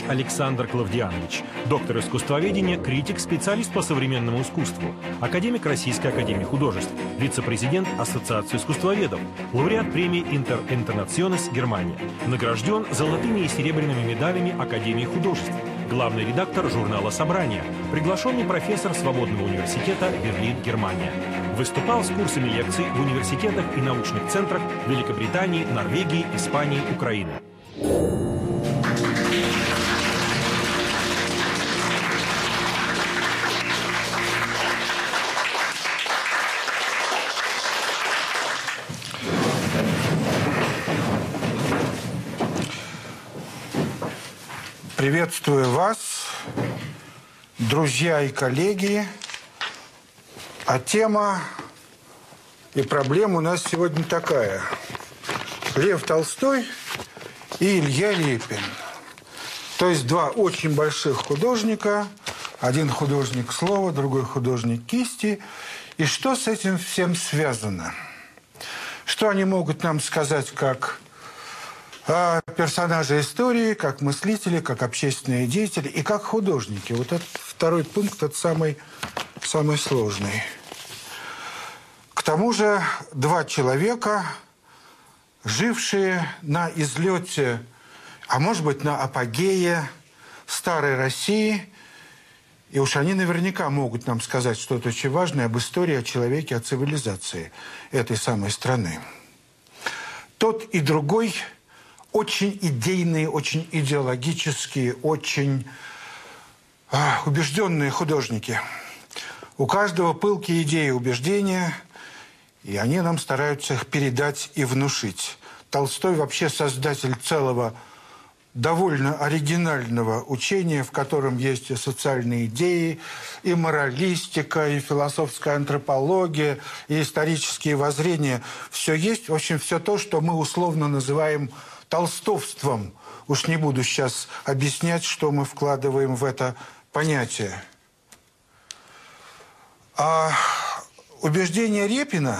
Абрамович Александр Клавдианович, доктор искусствоведения, критик, специалист по современному искусству, академик Российской академии художеств, вице-президент Ассоциации искусствоведов, лауреат премии Интер Интернационес Германия, награжден золотыми и серебряными медалями Академии художеств, главный редактор журнала «Собрание», приглашенный профессор Свободного университета Берлин, Германия. Выступал с курсами лекций в университетах и научных центрах Великобритании, Норвегии, Испании, Украины. Приветствую вас, друзья и коллеги. А тема и проблема у нас сегодня такая. Лев Толстой и Илья Репин. То есть два очень больших художника. Один художник слова, другой художник кисти. И что с этим всем связано? Что они могут нам сказать как а персонажи истории, как мыслители, как общественные деятели и как художники. Вот этот второй пункт, это самый, самый сложный. К тому же два человека, жившие на излете, а может быть на апогее старой России, и уж они наверняка могут нам сказать что-то очень важное об истории, о человеке, о цивилизации этой самой страны. Тот и другой – очень идейные, очень идеологические, очень а, убежденные художники. У каждого пылкие идеи убеждения, и они нам стараются их передать и внушить. Толстой вообще создатель целого довольно оригинального учения, в котором есть и социальные идеи, и моралистика, и философская антропология, и исторические воззрения. Все есть, в общем, все то, что мы условно называем толстовством. Уж не буду сейчас объяснять, что мы вкладываем в это понятие. А убеждения Репина,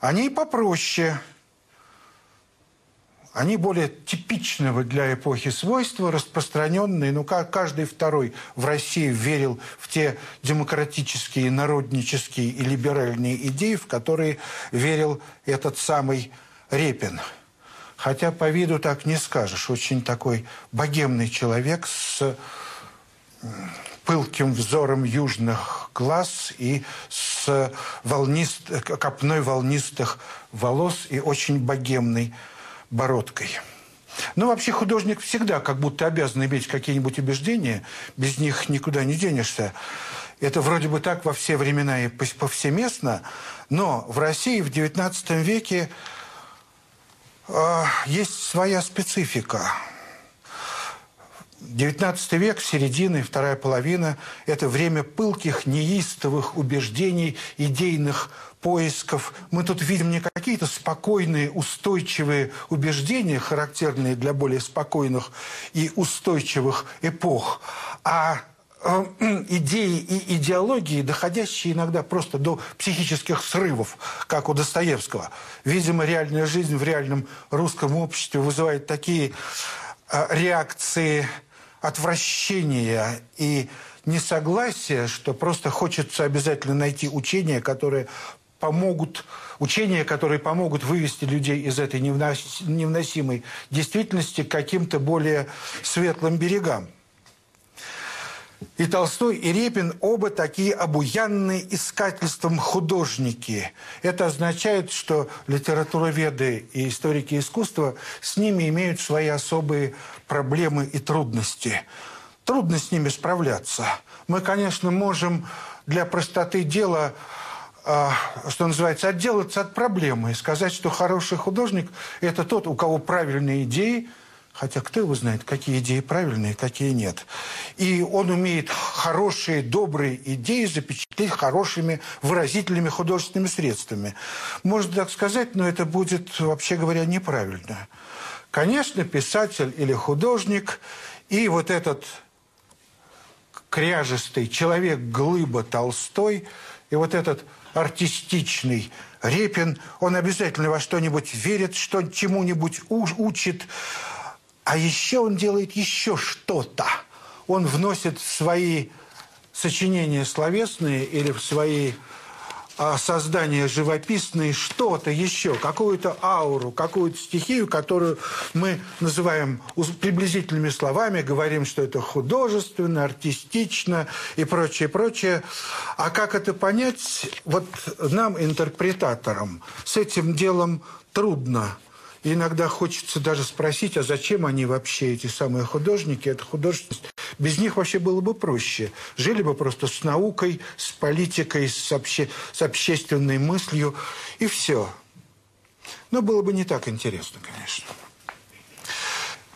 они попроще. Они более типичного для эпохи свойства, распространенные. Ну, каждый второй в России верил в те демократические, народнические и либеральные идеи, в которые верил этот самый Репин – Хотя по виду так не скажешь. Очень такой богемный человек с пылким взором южных глаз и с волнист, копной волнистых волос и очень богемной бородкой. Ну, вообще художник всегда как будто обязан иметь какие-нибудь убеждения, без них никуда не денешься. Это вроде бы так во все времена и повсеместно, но в России в XIX веке есть своя специфика. 19 век, середина вторая половина – это время пылких, неистовых убеждений, идейных поисков. Мы тут видим не какие-то спокойные, устойчивые убеждения, характерные для более спокойных и устойчивых эпох, а идеи и идеологии, доходящие иногда просто до психических срывов, как у Достоевского. Видимо, реальная жизнь в реальном русском обществе вызывает такие э, реакции отвращения и несогласия, что просто хочется обязательно найти учения, которые помогут, учения, которые помогут вывести людей из этой невносимой действительности к каким-то более светлым берегам. И Толстой, и Репин оба такие обуянные искательством художники. Это означает, что литературоведы и историки искусства с ними имеют свои особые проблемы и трудности. Трудно с ними справляться. Мы, конечно, можем для простоты дела а, что называется, отделаться от проблемы и сказать, что хороший художник – это тот, у кого правильные идеи – Хотя кто его знает, какие идеи правильные, какие нет. И он умеет хорошие, добрые идеи запечатлеть хорошими выразительными художественными средствами. Можно так сказать, но это будет, вообще говоря, неправильно. Конечно, писатель или художник и вот этот кряжестый человек-глыба Толстой и вот этот артистичный Репин, он обязательно во что-нибудь верит, что чему-нибудь учит, А еще он делает еще что-то. Он вносит в свои сочинения словесные или в свои а, создания живописные что-то еще, какую-то ауру, какую-то стихию, которую мы называем приблизительными словами, говорим, что это художественно, артистично и прочее, прочее. А как это понять, вот нам, интерпретаторам, с этим делом трудно и иногда хочется даже спросить, а зачем они вообще, эти самые художники, это художественность? Без них вообще было бы проще. Жили бы просто с наукой, с политикой, с, обще... с общественной мыслью, и все. Но было бы не так интересно, конечно.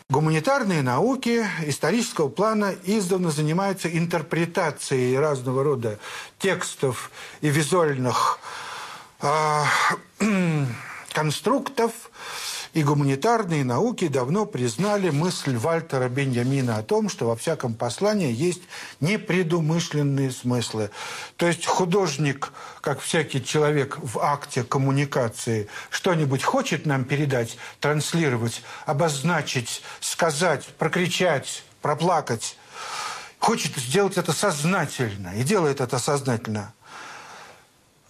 Гуманитарные науки исторического плана издавна занимаются интерпретацией разного рода текстов и визуальных э, конструктов, и гуманитарные науки давно признали мысль Вальтера Беньямина о том, что во всяком послании есть непредумышленные смыслы. То есть художник, как всякий человек в акте коммуникации, что-нибудь хочет нам передать, транслировать, обозначить, сказать, прокричать, проплакать, хочет сделать это сознательно и делает это сознательно.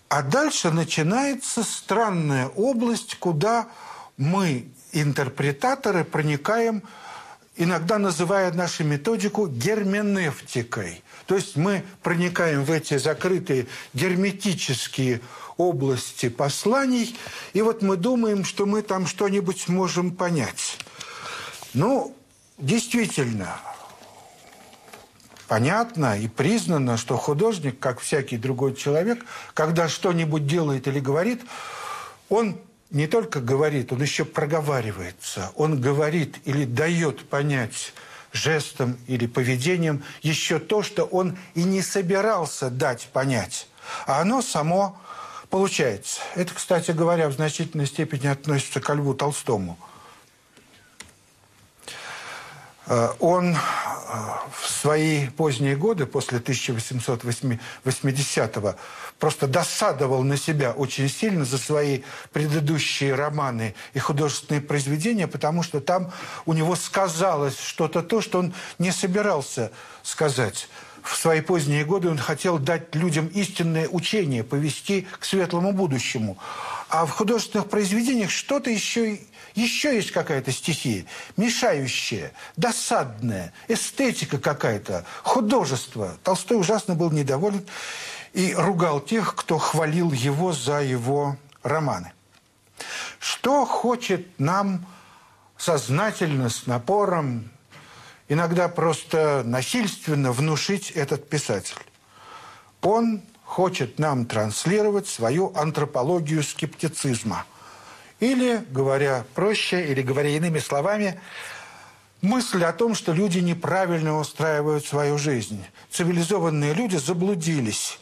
А дальше начинается странная область, куда мы, интерпретаторы, проникаем, иногда называя нашу методику герменевтикой. То есть мы проникаем в эти закрытые герметические области посланий, и вот мы думаем, что мы там что-нибудь можем понять. Ну, действительно, понятно и признано, что художник, как всякий другой человек, когда что-нибудь делает или говорит, он не только говорит, он еще проговаривается. Он говорит или дает понять жестом или поведением еще то, что он и не собирался дать понять. А оно само получается. Это, кстати говоря, в значительной степени относится к Льву Толстому. Э, он э, в свои поздние годы, после 1880-го, просто досадовал на себя очень сильно за свои предыдущие романы и художественные произведения, потому что там у него сказалось что-то то, что он не собирался сказать. В свои поздние годы он хотел дать людям истинное учение, повести к светлому будущему. А в художественных произведениях что-то еще еще есть какая-то стихия, мешающая, досадная, эстетика какая-то, художество. Толстой ужасно был недоволен и ругал тех, кто хвалил его за его романы. Что хочет нам сознательно, с напором, иногда просто насильственно внушить этот писатель? Он хочет нам транслировать свою антропологию скептицизма. Или, говоря проще, или говоря иными словами, мысль о том, что люди неправильно устраивают свою жизнь. Цивилизованные люди заблудились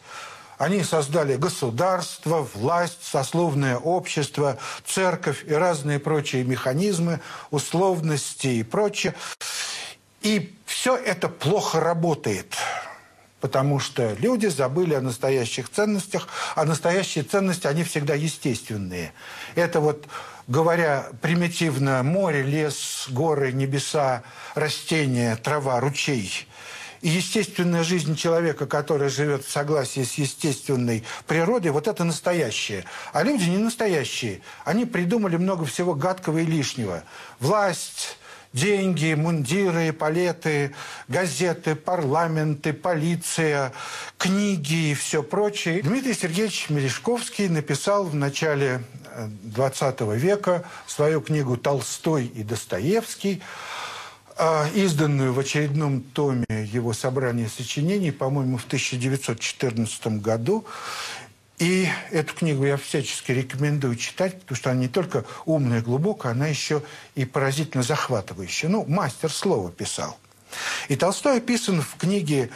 они создали государство, власть, сословное общество, церковь и разные прочие механизмы, условности и прочее. И все это плохо работает, потому что люди забыли о настоящих ценностях, а настоящие ценности, они всегда естественные. Это вот, говоря примитивно, море, лес, горы, небеса, растения, трава, ручей – и естественная жизнь человека, который живет в согласии с естественной природой, вот это настоящее. А люди не настоящие. Они придумали много всего гадкого и лишнего. Власть деньги, мундиры, палеты, газеты, парламенты, полиция, книги и все прочее. Дмитрий Сергеевич Мережковский написал в начале XX э, века свою книгу «Толстой и Достоевский», а, изданную в очередном томе его собрания сочинений, по-моему, в 1914 году. И эту книгу я всячески рекомендую читать, потому что она не только умная и глубокая, она еще и поразительно захватывающая. Ну, мастер слова писал. И Толстой описан в книге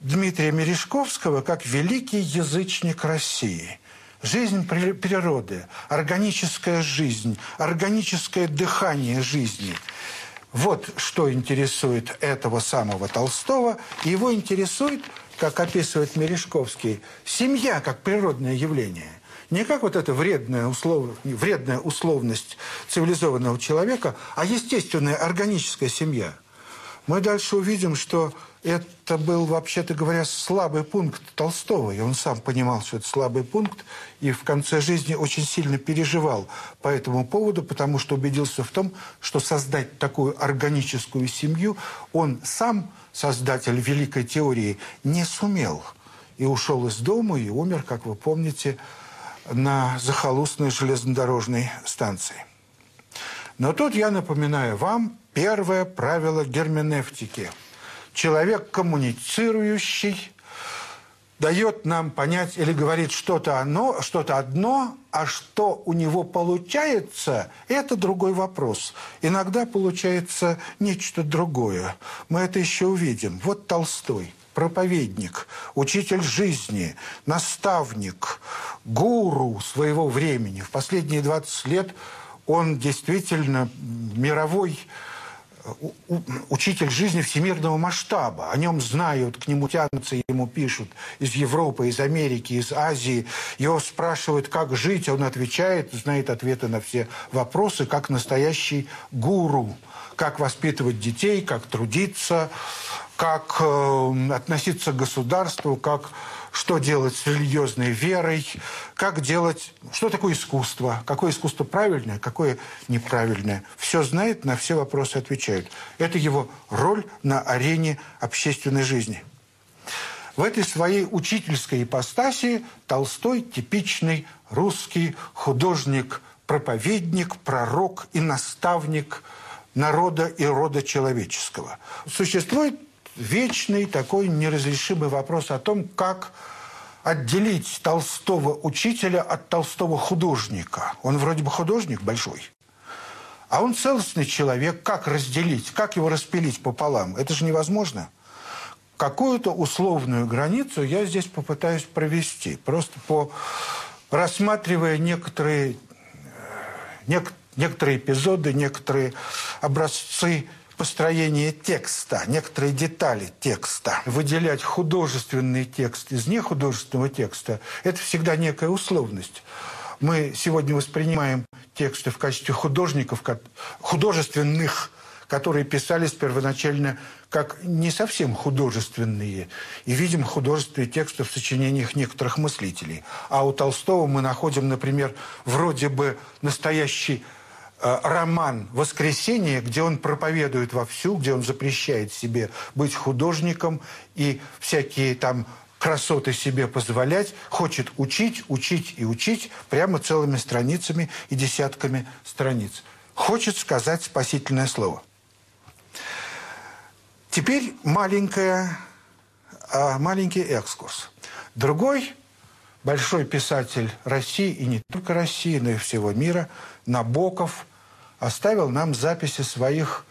Дмитрия Мережковского как великий язычник России – Жизнь природы, органическая жизнь, органическое дыхание жизни – вот что интересует этого самого Толстого. Его интересует, как описывает Мережковский, семья как природное явление. Не как вот эта вредная, услов... вредная условность цивилизованного человека, а естественная органическая семья. Мы дальше увидим, что это был, вообще-то говоря, слабый пункт Толстого. И он сам понимал, что это слабый пункт, и в конце жизни очень сильно переживал по этому поводу, потому что убедился в том, что создать такую органическую семью он сам, создатель великой теории, не сумел. И ушел из дома, и умер, как вы помните, на захолустной железнодорожной станции. Но тут я напоминаю вам первое правило герменевтики – человек коммуницирующий, дает нам понять или говорит что-то оно, что-то одно, а что у него получается, это другой вопрос. Иногда получается нечто другое. Мы это еще увидим. Вот Толстой, проповедник, учитель жизни, наставник, гуру своего времени. В последние 20 лет он действительно мировой учитель жизни всемирного масштаба. О нем знают, к нему тянутся, ему пишут из Европы, из Америки, из Азии. Его спрашивают, как жить, он отвечает, знает ответы на все вопросы, как настоящий гуру. Как воспитывать детей, как трудиться, как э, относиться к государству, как что делать с религиозной верой, как делать, что такое искусство, какое искусство правильное, какое неправильное. Все знает, на все вопросы отвечает. Это его роль на арене общественной жизни. В этой своей учительской ипостаси Толстой типичный русский художник, проповедник, пророк и наставник народа и рода человеческого. Существует вечный такой неразрешимый вопрос о том, как отделить толстого учителя от толстого художника. Он вроде бы художник большой, а он целостный человек. Как разделить, как его распилить пополам? Это же невозможно. Какую-то условную границу я здесь попытаюсь провести. Просто по рассматривая некоторые, э, нек, некоторые эпизоды, некоторые образцы построение текста, некоторые детали текста. Выделять художественный текст из нехудожественного текста – это всегда некая условность. Мы сегодня воспринимаем тексты в качестве художников, художественных, которые писались первоначально как не совсем художественные. И видим художественные тексты в сочинениях некоторых мыслителей. А у Толстого мы находим, например, вроде бы настоящий роман «Воскресенье», где он проповедует вовсю, где он запрещает себе быть художником и всякие там красоты себе позволять, хочет учить, учить и учить прямо целыми страницами и десятками страниц. Хочет сказать спасительное слово. Теперь маленькая, а, маленький экскурс. Другой большой писатель России, и не только России, но и всего мира, Набоков, оставил нам записи своих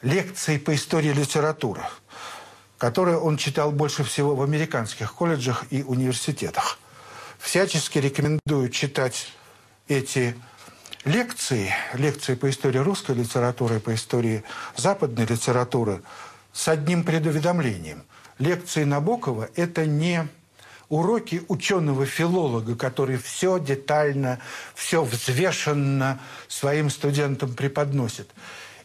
лекций по истории литературы, которые он читал больше всего в американских колледжах и университетах. Всячески рекомендую читать эти лекции, лекции по истории русской литературы, по истории западной литературы, с одним предуведомлением. Лекции Набокова – это не уроки ученого-филолога, который все детально, все взвешенно своим студентам преподносит.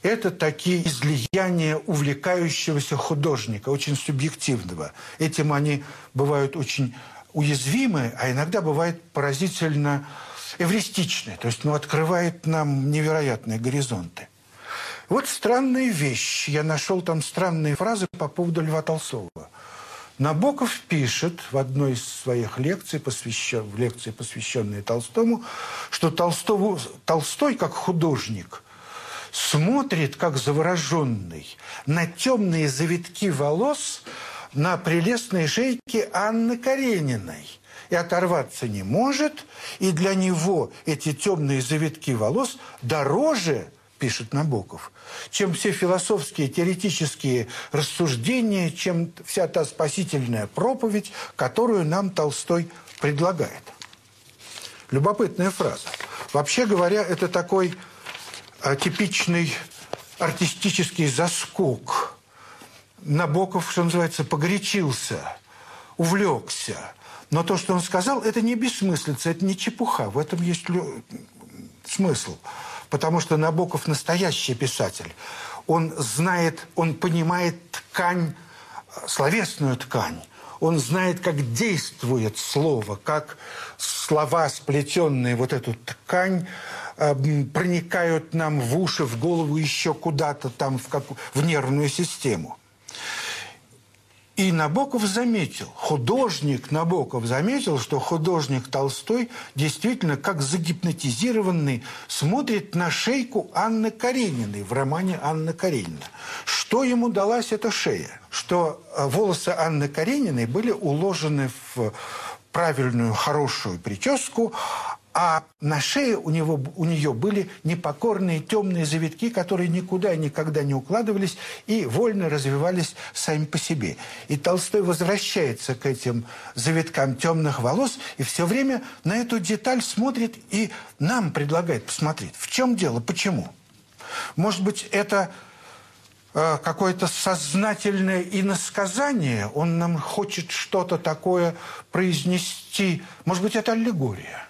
Это такие излияния увлекающегося художника, очень субъективного. Этим они бывают очень уязвимы, а иногда бывают поразительно эвристичны. То есть ну, открывает нам невероятные горизонты. Вот странная вещь. Я нашел там странные фразы по поводу Льва Толстого. Набоков пишет в одной из своих лекций, посвящен, в лекции, посвященной Толстому, что Толстову, Толстой, как художник, смотрит, как завороженный, на темные завитки волос на прелестной шейке Анны Карениной. И оторваться не может, и для него эти темные завитки волос дороже пишет Набоков, чем все философские, теоретические рассуждения, чем вся та спасительная проповедь, которую нам Толстой предлагает. Любопытная фраза. Вообще говоря, это такой а, типичный артистический заскок. Набоков, что называется, погорячился. увлекся. Но то, что он сказал, это не бессмыслица, это не чепуха. В этом есть смысл. Потому что Набоков настоящий писатель. Он знает, он понимает ткань, словесную ткань. Он знает, как действует слово, как слова, сплетенные вот эту ткань, эм, проникают нам в уши, в голову, еще куда-то там, в, как, в нервную систему. И Набоков заметил, художник Набоков заметил, что художник Толстой действительно, как загипнотизированный, смотрит на шейку Анны Карениной в романе «Анна Каренина». Что ему далась эта шея? Что э, волосы Анны Карениной были уложены в правильную, хорошую прическу, а на шее у, него, у нее были непокорные темные завитки, которые никуда и никогда не укладывались и вольно развивались сами по себе. И Толстой возвращается к этим завиткам темных волос и все время на эту деталь смотрит и нам предлагает посмотреть. В чем дело? Почему? Может быть, это э, какое-то сознательное иносказание, он нам хочет что-то такое произнести. Может быть, это аллегория.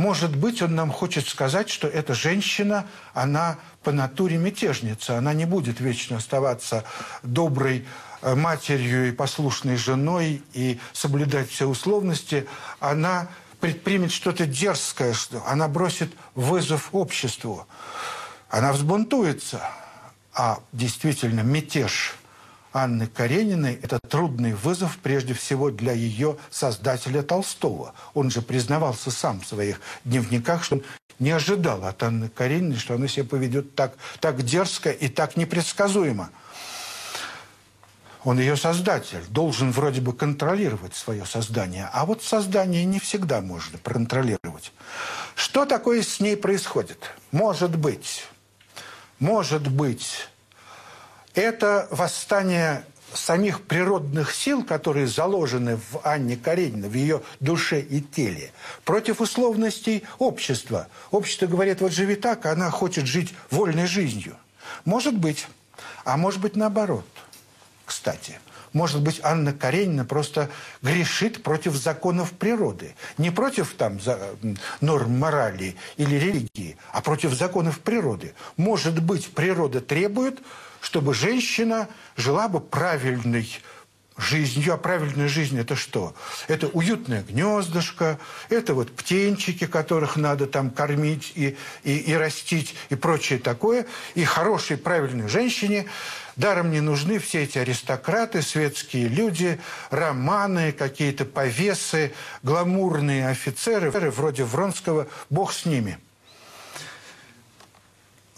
Может быть, он нам хочет сказать, что эта женщина, она по натуре мятежница. Она не будет вечно оставаться доброй э, матерью и послушной женой и соблюдать все условности. Она предпримет что-то дерзкое, что она бросит вызов обществу. Она взбунтуется. А действительно мятеж Анны Карениной – это трудный вызов прежде всего для ее создателя Толстого. Он же признавался сам в своих дневниках, что он не ожидал от Анны Карениной, что она себя поведет так, так дерзко и так непредсказуемо. Он ее создатель, должен вроде бы контролировать свое создание. А вот создание не всегда можно контролировать. Что такое с ней происходит? Может быть, может быть, это восстание самих природных сил, которые заложены в Анне Карениной, в ее душе и теле, против условностей общества. Общество говорит, вот живи так, а она хочет жить вольной жизнью. Может быть. А может быть наоборот. Кстати. Может быть, Анна Каренина просто грешит против законов природы. Не против там норм морали или религии, а против законов природы. Может быть, природа требует чтобы женщина жила бы правильной жизнью. А правильная жизнь – это что? Это уютное гнездышко, это вот птенчики, которых надо там кормить и, и, и растить, и прочее такое. И хорошей, правильной женщине даром не нужны все эти аристократы, светские люди, романы, какие-то повесы, гламурные офицеры, вроде Вронского, бог с ними –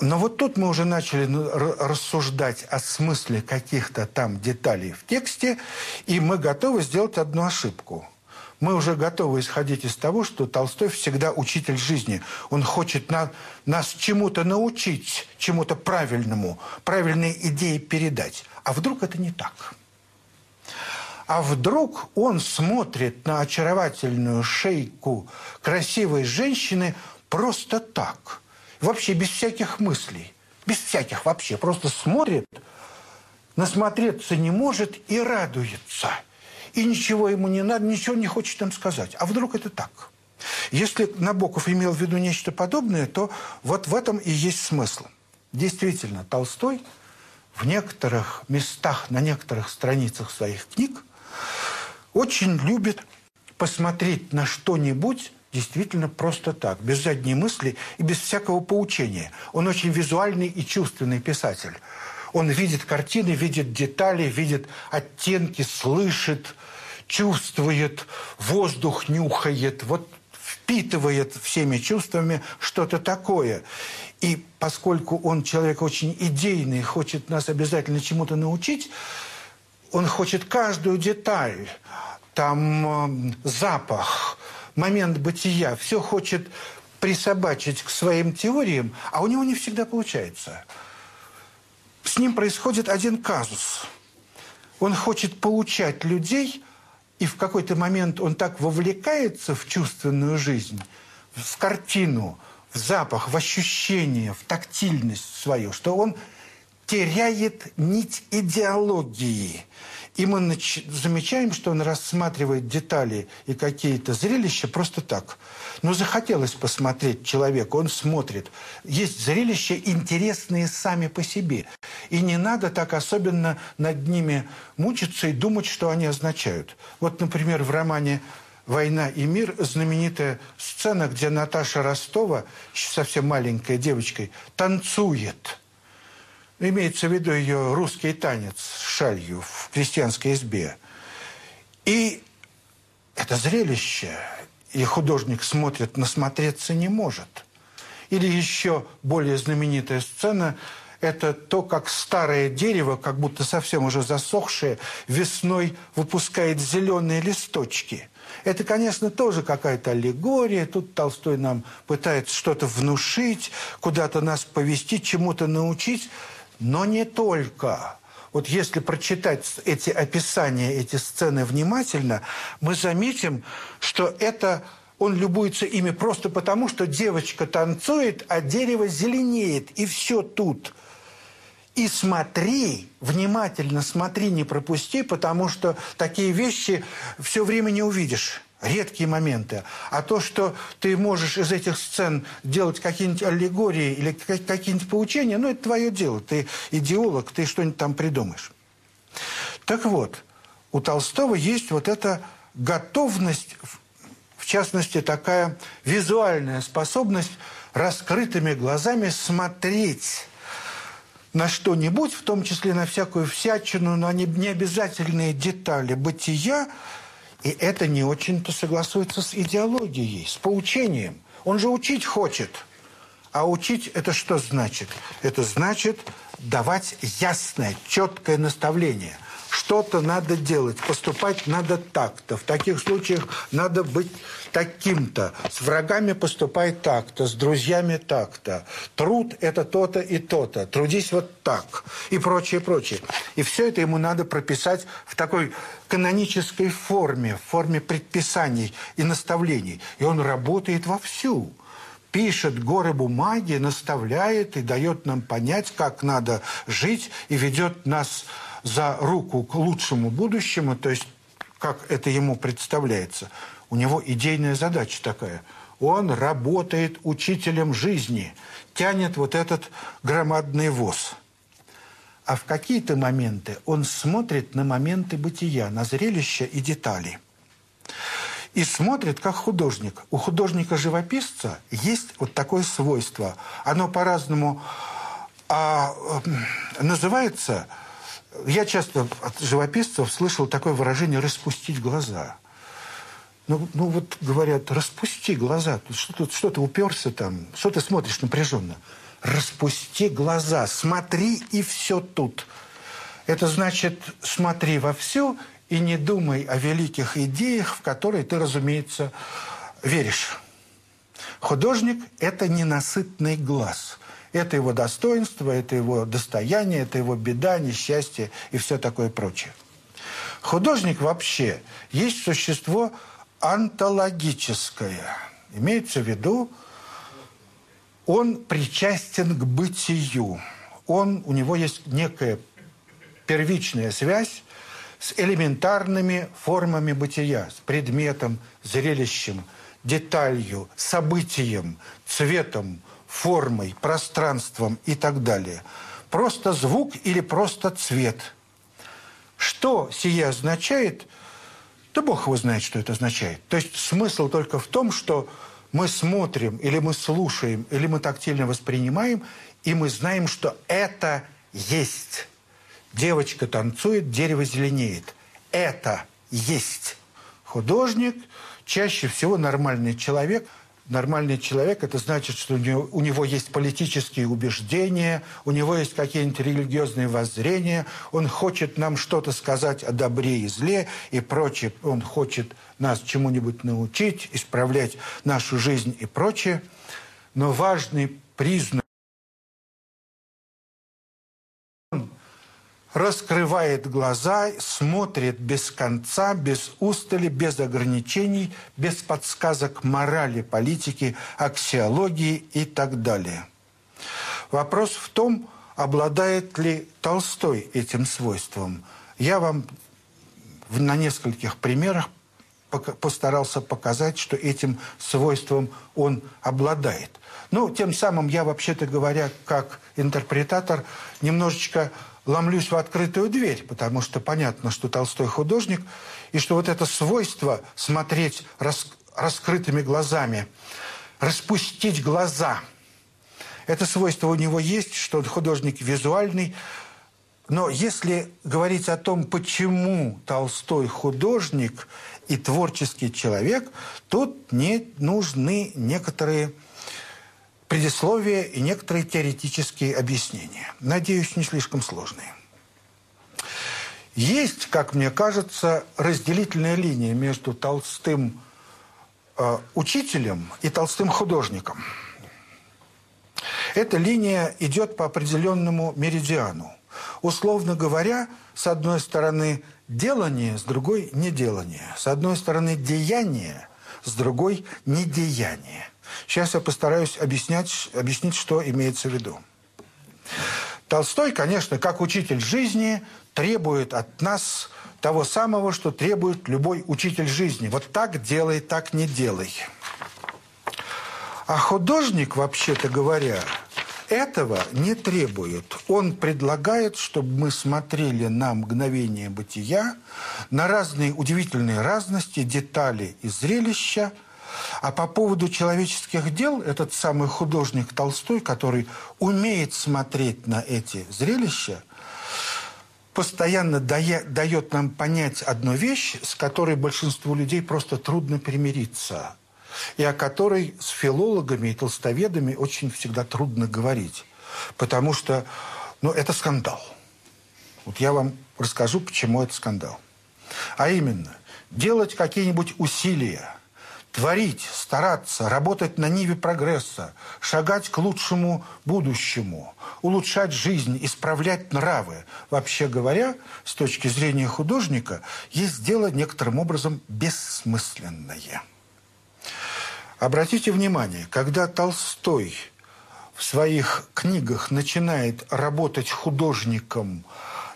но вот тут мы уже начали ну, рассуждать о смысле каких-то там деталей в тексте, и мы готовы сделать одну ошибку. Мы уже готовы исходить из того, что Толстой всегда учитель жизни. Он хочет на, нас чему-то научить, чему-то правильному, правильные идеи передать. А вдруг это не так? А вдруг он смотрит на очаровательную шейку красивой женщины просто так – вообще без всяких мыслей, без всяких вообще, просто смотрит, насмотреться не может и радуется. И ничего ему не надо, ничего не хочет им сказать. А вдруг это так? Если Набоков имел в виду нечто подобное, то вот в этом и есть смысл. Действительно, Толстой в некоторых местах, на некоторых страницах своих книг очень любит посмотреть на что-нибудь действительно просто так, без задней мысли и без всякого поучения. Он очень визуальный и чувственный писатель. Он видит картины, видит детали, видит оттенки, слышит, чувствует, воздух нюхает, вот впитывает всеми чувствами что-то такое. И поскольку он человек очень идейный, хочет нас обязательно чему-то научить, он хочет каждую деталь, там э, запах, момент бытия, все хочет присобачить к своим теориям, а у него не всегда получается. С ним происходит один казус. Он хочет получать людей, и в какой-то момент он так вовлекается в чувственную жизнь, в картину, в запах, в ощущение, в тактильность свою, что он теряет нить идеологии. И мы замечаем, что он рассматривает детали и какие-то зрелища просто так. Но захотелось посмотреть человека, он смотрит. Есть зрелища интересные сами по себе. И не надо так особенно над ними мучиться и думать, что они означают. Вот, например, в романе «Война и мир» знаменитая сцена, где Наташа Ростова, совсем маленькая девочкой, танцует – имеется в виду ее русский танец шалью в крестьянской избе. И это зрелище, и художник смотрит, насмотреться не может. Или еще более знаменитая сцена – это то, как старое дерево, как будто совсем уже засохшее, весной выпускает зеленые листочки. Это, конечно, тоже какая-то аллегория. Тут Толстой нам пытается что-то внушить, куда-то нас повести, чему-то научить – но не только. Вот если прочитать эти описания, эти сцены внимательно, мы заметим, что это он любуется ими просто потому, что девочка танцует, а дерево зеленеет, и все тут. И смотри, внимательно смотри, не пропусти, потому что такие вещи все время не увидишь редкие моменты. А то, что ты можешь из этих сцен делать какие-нибудь аллегории или какие-нибудь поучения, ну, это твое дело. Ты идеолог, ты что-нибудь там придумаешь. Так вот, у Толстого есть вот эта готовность, в частности, такая визуальная способность раскрытыми глазами смотреть на что-нибудь, в том числе на всякую всячину, на необязательные детали бытия, и это не очень-то согласуется с идеологией, с поучением. Он же учить хочет. А учить это что значит? Это значит давать ясное, четкое наставление – что-то надо делать, поступать надо так-то. В таких случаях надо быть таким-то. С врагами поступай так-то, с друзьями так-то. Труд – это то-то и то-то. Трудись вот так. И прочее, прочее. И все это ему надо прописать в такой канонической форме, в форме предписаний и наставлений. И он работает вовсю пишет горы бумаги, наставляет и дает нам понять, как надо жить, и ведет нас за руку к лучшему будущему, то есть как это ему представляется. У него идейная задача такая. Он работает учителем жизни, тянет вот этот громадный воз. А в какие-то моменты он смотрит на моменты бытия, на зрелища и детали. И смотрит как художник. У художника-живописца есть вот такое свойство. Оно по-разному а, называется я часто от живописцев слышал такое выражение «распустить глаза». Ну, ну вот говорят, распусти глаза. Что, тут, что ты уперся там? Что ты смотришь напряженно? Распусти глаза, смотри, и все тут. Это значит, смотри во все и не думай о великих идеях, в которые ты, разумеется, веришь. Художник – это ненасытный глаз – это его достоинство, это его достояние, это его беда, несчастье и все такое прочее. Художник вообще есть существо антологическое. Имеется в виду, он причастен к бытию. Он, у него есть некая первичная связь с элементарными формами бытия, с предметом, зрелищем, деталью, событием, цветом, формой, пространством и так далее. Просто звук или просто цвет. Что сие означает? Да Бог его знает, что это означает. То есть смысл только в том, что мы смотрим, или мы слушаем, или мы тактильно воспринимаем, и мы знаем, что это есть. Девочка танцует, дерево зеленеет. Это есть. Художник, чаще всего нормальный человек – Нормальный человек – это значит, что у него, у него есть политические убеждения, у него есть какие-нибудь религиозные воззрения, он хочет нам что-то сказать о добре и зле и прочее. Он хочет нас чему-нибудь научить, исправлять нашу жизнь и прочее. Но важный признак раскрывает глаза, смотрит без конца, без устали, без ограничений, без подсказок морали, политики, аксиологии и так далее. Вопрос в том, обладает ли Толстой этим свойством. Я вам на нескольких примерах постарался показать, что этим свойством он обладает. Ну, тем самым я, вообще-то говоря, как интерпретатор, немножечко ломлюсь в открытую дверь, потому что понятно, что Толстой художник, и что вот это свойство смотреть рас, раскрытыми глазами, распустить глаза, это свойство у него есть, что он художник визуальный, но если говорить о том, почему Толстой художник и творческий человек, тут не нужны некоторые предисловия и некоторые теоретические объяснения. Надеюсь, не слишком сложные. Есть, как мне кажется, разделительная линия между Толстым э, учителем и Толстым художником. Эта линия идет по определенному меридиану. Условно говоря, с одной стороны делание, с другой неделание. С одной стороны деяние, с другой недеяние. Сейчас я постараюсь объяснять, объяснить, что имеется в виду. Толстой, конечно, как учитель жизни, требует от нас того самого, что требует любой учитель жизни. Вот так делай, так не делай. А художник, вообще-то говоря, этого не требует. Он предлагает, чтобы мы смотрели на мгновение бытия, на разные удивительные разности, детали и зрелища. А по поводу человеческих дел, этот самый художник Толстой, который умеет смотреть на эти зрелища, постоянно дает нам понять одну вещь, с которой большинству людей просто трудно примириться – и о которой с филологами и толстоведами очень всегда трудно говорить. Потому что ну, это скандал. Вот я вам расскажу, почему это скандал. А именно, делать какие-нибудь усилия, творить, стараться, работать на ниве прогресса, шагать к лучшему будущему, улучшать жизнь, исправлять нравы. Вообще говоря, с точки зрения художника, есть дело некоторым образом бессмысленное. Обратите внимание, когда Толстой в своих книгах начинает работать художником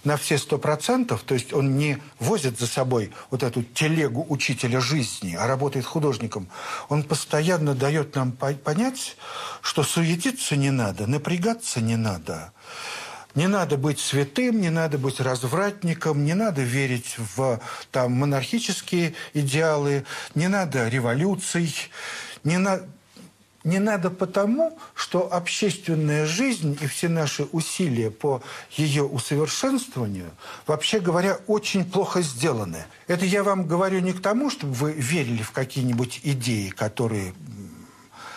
на все сто процентов, то есть он не возит за собой вот эту телегу учителя жизни, а работает художником, он постоянно дает нам понять, что суетиться не надо, напрягаться не надо. Не надо быть святым, не надо быть развратником, не надо верить в там, монархические идеалы, не надо революций, не, на, не надо потому, что общественная жизнь и все наши усилия по ее усовершенствованию, вообще говоря, очень плохо сделаны. Это я вам говорю не к тому, чтобы вы верили в какие-нибудь идеи, которые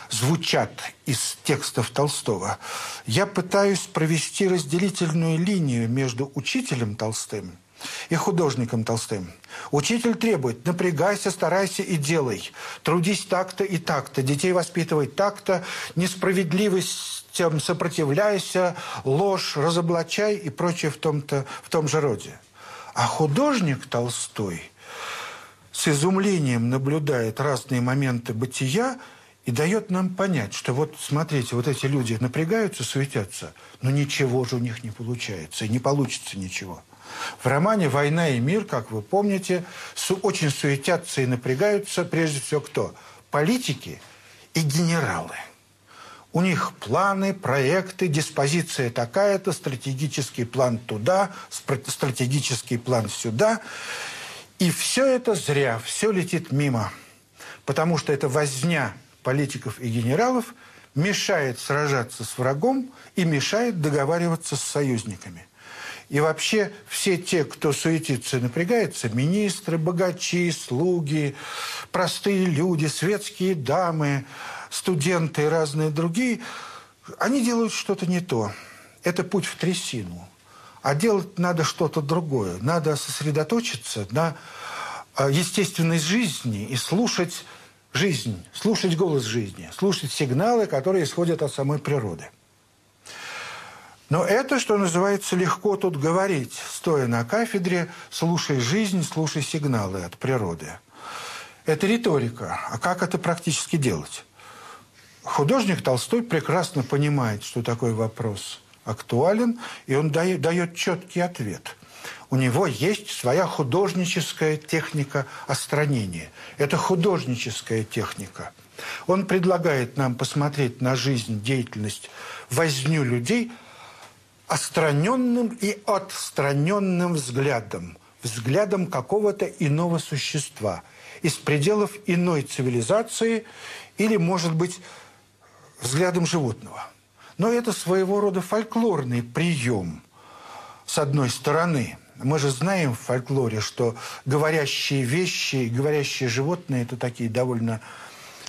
звучат из текстов Толстого. Я пытаюсь провести разделительную линию между учителем Толстым – и художником Толстым. Учитель требует, напрягайся, старайся и делай. Трудись так-то и так-то. Детей воспитывай так-то. Несправедливостям сопротивляйся, ложь разоблачай и прочее в, том-то, в том же роде. А художник Толстой с изумлением наблюдает разные моменты бытия и дает нам понять, что вот, смотрите, вот эти люди напрягаются, суетятся, но ничего же у них не получается, и не получится ничего. В романе «Война и мир», как вы помните, очень суетятся и напрягаются прежде всего кто? Политики и генералы. У них планы, проекты, диспозиция такая-то, стратегический план туда, стратегический план сюда. И все это зря, все летит мимо. Потому что это возня политиков и генералов мешает сражаться с врагом и мешает договариваться с союзниками. И вообще все те, кто суетится и напрягается, министры, богачи, слуги, простые люди, светские дамы, студенты и разные другие, они делают что-то не то. Это путь в трясину. А делать надо что-то другое. Надо сосредоточиться на а, естественной жизни и слушать жизнь, слушать голос жизни, слушать сигналы, которые исходят от самой природы. Но это, что называется, легко тут говорить, стоя на кафедре, слушай жизнь, слушай сигналы от природы. Это риторика. А как это практически делать? Художник Толстой прекрасно понимает, что такой вопрос актуален, и он дает, четкий ответ. у него есть своя художническая техника остранения. Это художническая техника. Он предлагает нам посмотреть на жизнь, деятельность, возню людей остраненным и отстраненным взглядом, взглядом какого-то иного существа, из пределов иной цивилизации или, может быть, взглядом животного. Но это своего рода фольклорный прием, с одной стороны. Мы же знаем в фольклоре, что говорящие вещи, говорящие животные – это такие довольно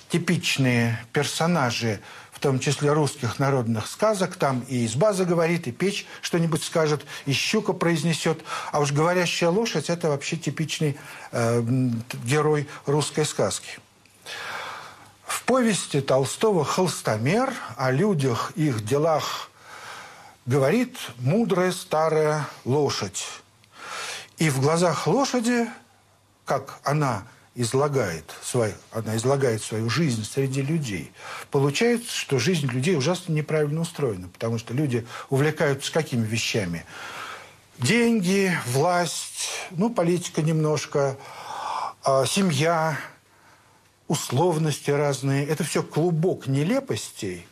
типичные персонажи, том числе русских народных сказок. Там и изба заговорит, и печь что-нибудь скажет, и щука произнесет. А уж говорящая лошадь – это вообще типичный э, герой русской сказки. В повести Толстого «Холстомер» о людях, их делах говорит мудрая старая лошадь. И в глазах лошади, как она излагает, свой, она излагает свою жизнь среди людей, получается, что жизнь людей ужасно неправильно устроена, потому что люди увлекаются какими вещами? Деньги, власть, ну, политика немножко, э, семья, условности разные. Это все клубок нелепостей,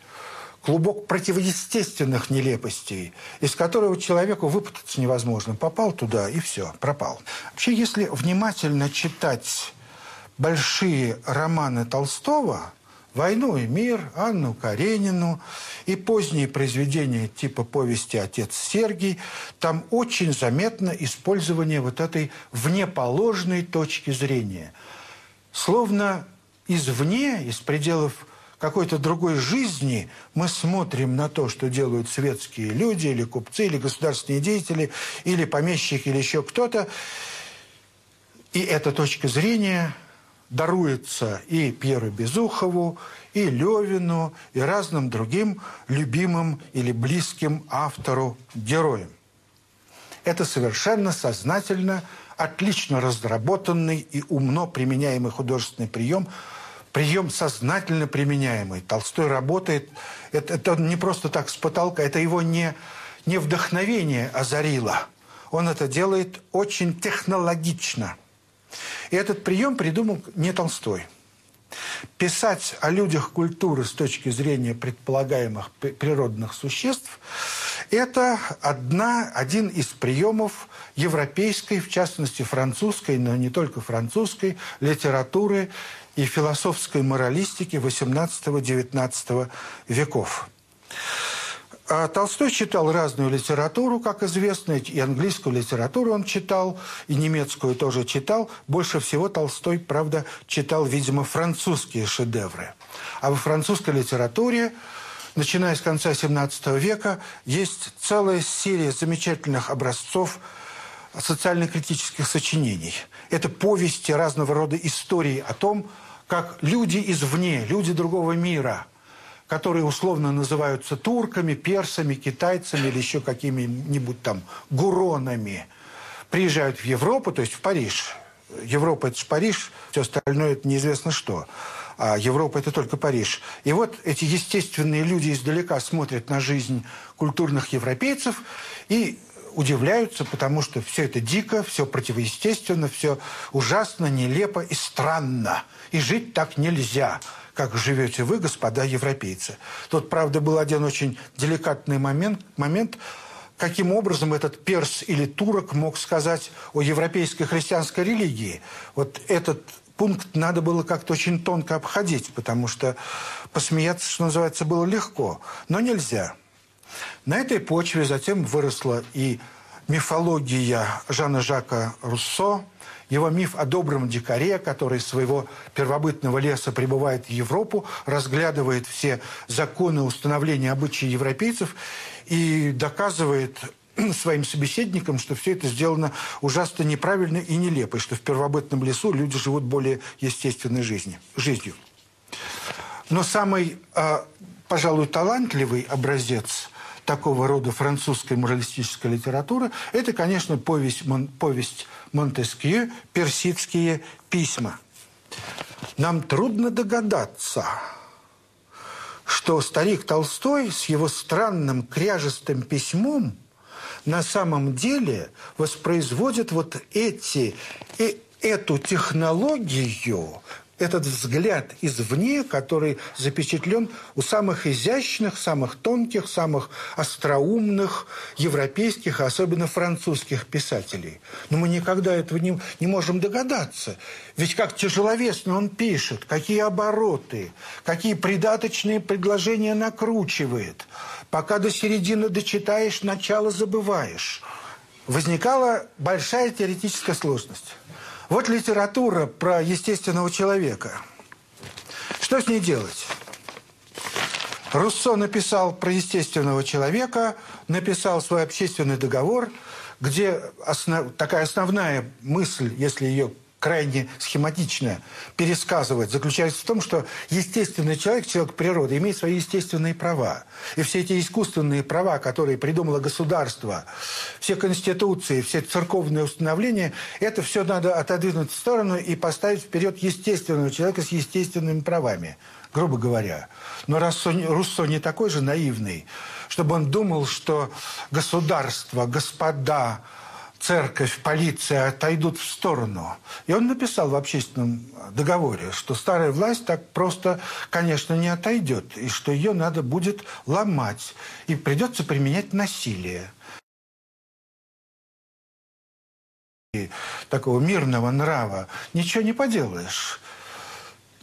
клубок противоестественных нелепостей, из которого человеку выпутаться невозможно. Попал туда и все, пропал. Вообще, если внимательно читать большие романы Толстого «Войну и мир», «Анну Каренину» и поздние произведения типа повести «Отец Сергий», там очень заметно использование вот этой внеположной точки зрения. Словно извне, из пределов какой-то другой жизни мы смотрим на то, что делают светские люди, или купцы, или государственные деятели, или помещики, или еще кто-то. И эта точка зрения даруется и Пьеру Безухову, и Левину, и разным другим любимым или близким автору героям. Это совершенно сознательно, отлично разработанный и умно применяемый художественный прием – прием сознательно применяемый. Толстой работает, это, это не просто так с потолка, это его не, не вдохновение озарило. Он это делает очень технологично. И этот прием придумал не Толстой. Писать о людях культуры с точки зрения предполагаемых природных существ – это одна, один из приемов европейской, в частности французской, но не только французской, литературы и философской моралистики XVIII-XIX веков. А Толстой читал разную литературу, как известно, и английскую литературу он читал, и немецкую тоже читал. Больше всего Толстой, правда, читал, видимо, французские шедевры. А во французской литературе, начиная с конца XVII века, есть целая серия замечательных образцов социально-критических сочинений. Это повести разного рода истории о том, как люди извне, люди другого мира, которые условно называются турками, персами, китайцами или еще какими-нибудь там гуронами, приезжают в Европу, то есть в Париж. Европа – это же Париж, все остальное – это неизвестно что. А Европа – это только Париж. И вот эти естественные люди издалека смотрят на жизнь культурных европейцев и удивляются, потому что все это дико, все противоестественно, все ужасно, нелепо и странно. И жить так нельзя, как живете вы, господа европейцы. Тут, правда, был один очень деликатный момент, момент каким образом этот перс или турок мог сказать о европейской христианской религии. Вот этот пункт надо было как-то очень тонко обходить, потому что посмеяться, что называется, было легко, но нельзя. На этой почве затем выросла и мифология Жана Жака Руссо, его миф о добром дикаре, который из своего первобытного леса прибывает в Европу, разглядывает все законы установления обычаев европейцев и доказывает своим собеседникам, что все это сделано ужасно неправильно и нелепо, и что в первобытном лесу люди живут более естественной жизнью. жизнью. Но самый, а, пожалуй, талантливый образец – такого рода французской моралистической литературы, это, конечно, повесть, мон, повесть Монтескью «Персидские письма». Нам трудно догадаться, что старик Толстой с его странным кряжестым письмом на самом деле воспроизводит вот эти, э, эту технологию, этот взгляд извне, который запечатлен у самых изящных, самых тонких, самых остроумных европейских, а особенно французских писателей. Но мы никогда этого не, не можем догадаться. Ведь как тяжеловесно он пишет, какие обороты, какие придаточные предложения накручивает. Пока до середины дочитаешь, начало забываешь. Возникала большая теоретическая сложность. Вот литература про естественного человека. Что с ней делать? Руссо написал про естественного человека, написал свой общественный договор, где основ... такая основная мысль, если ее крайне схематично пересказывать, заключается в том, что естественный человек, человек природы, имеет свои естественные права. И все эти искусственные права, которые придумало государство, все конституции, все церковные установления, это все надо отодвинуть в сторону и поставить вперед естественного человека с естественными правами, грубо говоря. Но Руссо, Руссо не такой же наивный, чтобы он думал, что государство, господа, церковь, полиция отойдут в сторону. И он написал в общественном договоре, что старая власть так просто, конечно, не отойдет, и что ее надо будет ломать, и придется применять насилие. И такого мирного нрава ничего не поделаешь.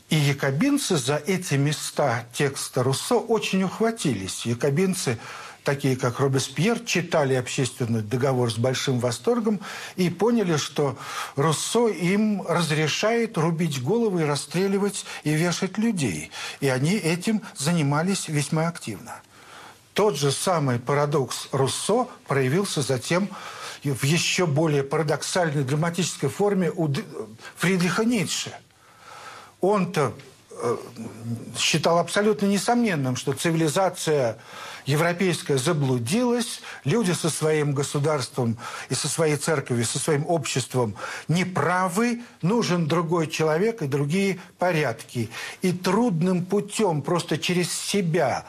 И якобинцы за эти места текста Руссо очень ухватились. Якобинцы такие как Робеспьер, читали общественный договор с большим восторгом и поняли, что Руссо им разрешает рубить головы расстреливать и вешать людей. И они этим занимались весьма активно. Тот же самый парадокс Руссо проявился затем в еще более парадоксальной драматической форме у Фридриха Ницше. Он-то э, считал абсолютно несомненным, что цивилизация европейская заблудилась, люди со своим государством и со своей церковью, со своим обществом неправы, нужен другой человек и другие порядки. И трудным путем, просто через себя,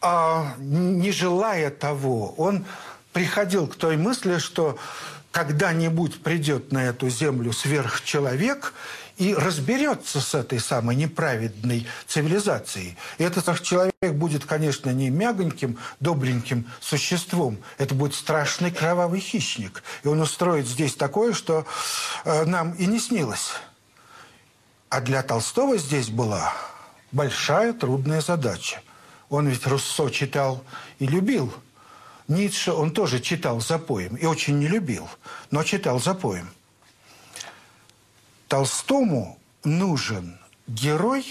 а, не желая того, он приходил к той мысли, что когда-нибудь придет на эту землю сверхчеловек – и разберется с этой самой неправедной цивилизацией. И этот человек будет, конечно, не мягоньким, добреньким существом. Это будет страшный кровавый хищник. И он устроит здесь такое, что э, нам и не снилось. А для Толстого здесь была большая трудная задача. Он ведь Руссо читал и любил. Ницше он тоже читал запоем и очень не любил, но читал запоем. Толстому нужен герой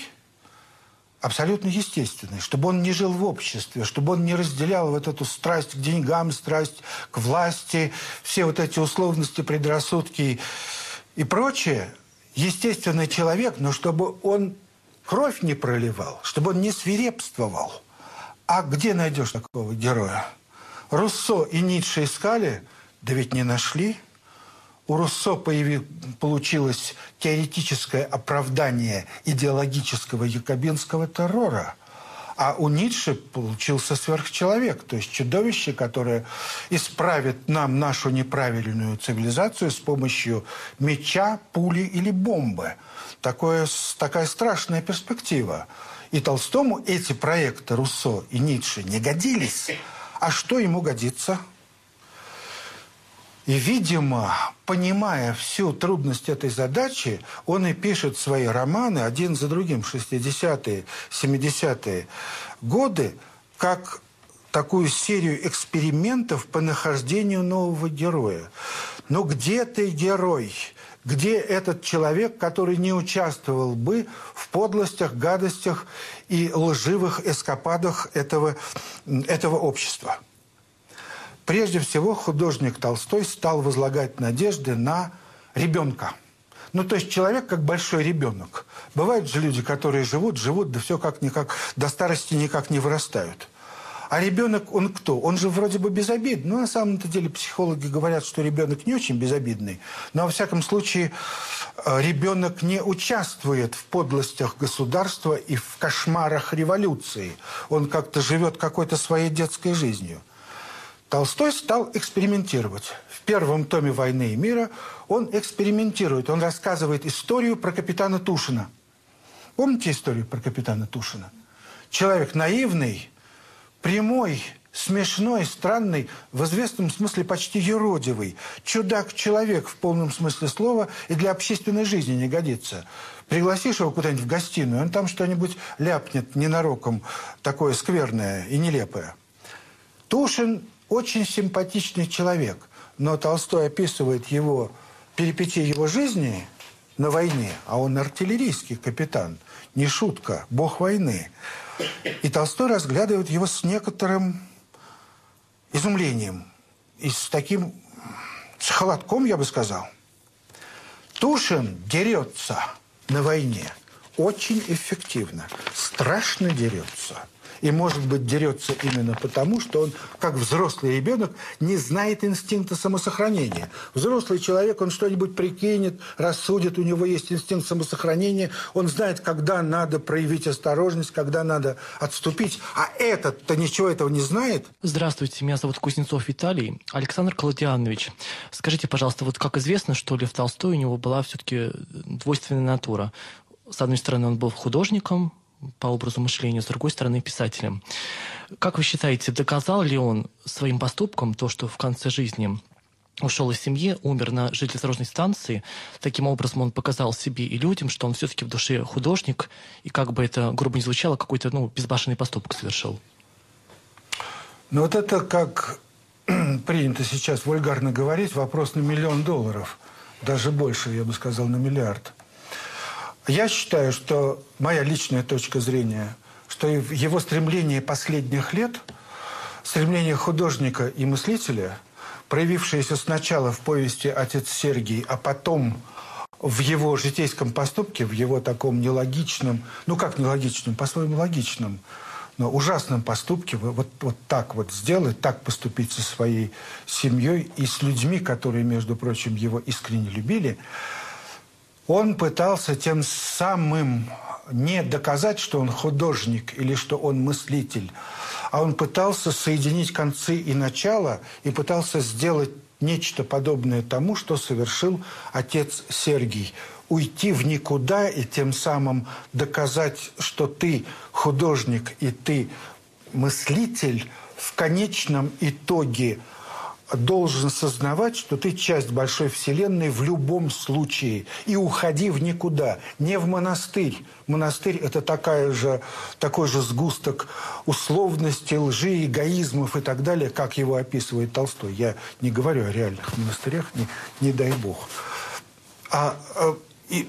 абсолютно естественный, чтобы он не жил в обществе, чтобы он не разделял вот эту страсть к деньгам, страсть к власти, все вот эти условности, предрассудки и прочее. Естественный человек, но чтобы он кровь не проливал, чтобы он не свирепствовал. А где найдешь такого героя? Руссо и Ницше искали, да ведь не нашли – у Руссо появи, получилось теоретическое оправдание идеологического якобинского террора, а у Ницше получился сверхчеловек, то есть чудовище, которое исправит нам нашу неправильную цивилизацию с помощью меча, пули или бомбы. Такое, такая страшная перспектива. И Толстому эти проекты Руссо и Ницше не годились. А что ему годится? И, видимо, понимая всю трудность этой задачи, он и пишет свои романы один за другим, 60-е, 70-е годы, как такую серию экспериментов по нахождению нового героя. Но где ты герой? Где этот человек, который не участвовал бы в подлостях, гадостях и лживых эскападах этого, этого общества? Прежде всего, художник Толстой стал возлагать надежды на ребенка. Ну, то есть человек как большой ребенок. Бывают же люди, которые живут, живут, да все как-никак, до старости никак не вырастают. А ребенок, он кто? Он же вроде бы безобидный. Ну, на самом-то деле психологи говорят, что ребенок не очень безобидный. Но, во всяком случае, э, ребенок не участвует в подлостях государства и в кошмарах революции. Он как-то живет какой-то своей детской жизнью. Толстой стал экспериментировать. В первом томе «Войны и мира» он экспериментирует. Он рассказывает историю про капитана Тушина. Помните историю про капитана Тушина? Человек наивный, прямой, смешной, странный, в известном смысле почти еродивый. Чудак-человек в полном смысле слова и для общественной жизни не годится. Пригласишь его куда-нибудь в гостиную, он там что-нибудь ляпнет ненароком, такое скверное и нелепое. Тушин очень симпатичный человек, но Толстой описывает его перипетии его жизни на войне, а он артиллерийский капитан, не шутка, бог войны. И Толстой разглядывает его с некоторым изумлением и с таким с холодком, я бы сказал. Тушин дерется на войне очень эффективно, страшно дерется – и, может быть, дерется именно потому, что он, как взрослый ребенок, не знает инстинкта самосохранения. Взрослый человек, он что-нибудь прикинет, рассудит, у него есть инстинкт самосохранения, он знает, когда надо проявить осторожность, когда надо отступить. А этот-то ничего этого не знает. Здравствуйте, меня зовут Кузнецов Виталий. Александр Калатианович, скажите, пожалуйста, вот как известно, что Лев Толстой, у него была все-таки двойственная натура. С одной стороны, он был художником, по образу мышления, с другой стороны, писателем. Как вы считаете, доказал ли он своим поступком то, что в конце жизни ушел из семьи, умер на железнодорожной станции. Таким образом, он показал себе и людям, что он все-таки в душе художник, и как бы это грубо не звучало, какой-то ну, безбашенный поступок совершил. Ну вот это, как принято сейчас вульгарно говорить, вопрос на миллион долларов. Даже больше, я бы сказал, на миллиард. Я считаю, что моя личная точка зрения, что его стремление последних лет, стремление художника и мыслителя, проявившееся сначала в повести «Отец Сергий», а потом в его житейском поступке, в его таком нелогичном, ну как нелогичном, по-своему логичном, но ужасном поступке, вот, вот так вот сделать, так поступить со своей семьей и с людьми, которые, между прочим, его искренне любили – он пытался тем самым не доказать, что он художник или что он мыслитель, а он пытался соединить концы и начало и пытался сделать нечто подобное тому, что совершил отец Сергий. Уйти в никуда и тем самым доказать, что ты художник и ты мыслитель в конечном итоге – должен сознавать, что ты часть большой вселенной в любом случае. И уходи в никуда, не в монастырь. Монастырь – это такая же, такой же сгусток условности, лжи, эгоизмов и так далее, как его описывает Толстой. Я не говорю о реальных монастырях, не, не дай бог. А, а и,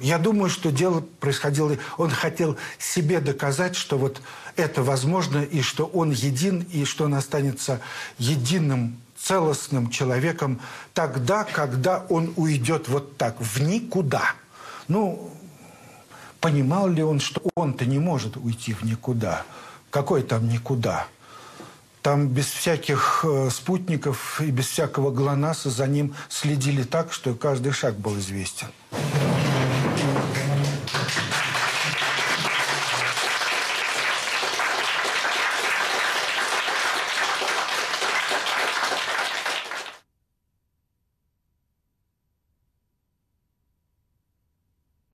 я думаю, что дело происходило... Он хотел себе доказать, что вот это возможно, и что он един, и что он останется единым, целостным человеком тогда, когда он уйдет вот так, в никуда. Ну, понимал ли он, что он-то не может уйти в никуда? Какой там никуда? Там без всяких э, спутников и без всякого ГЛОНАССа за ним следили так, что каждый шаг был известен.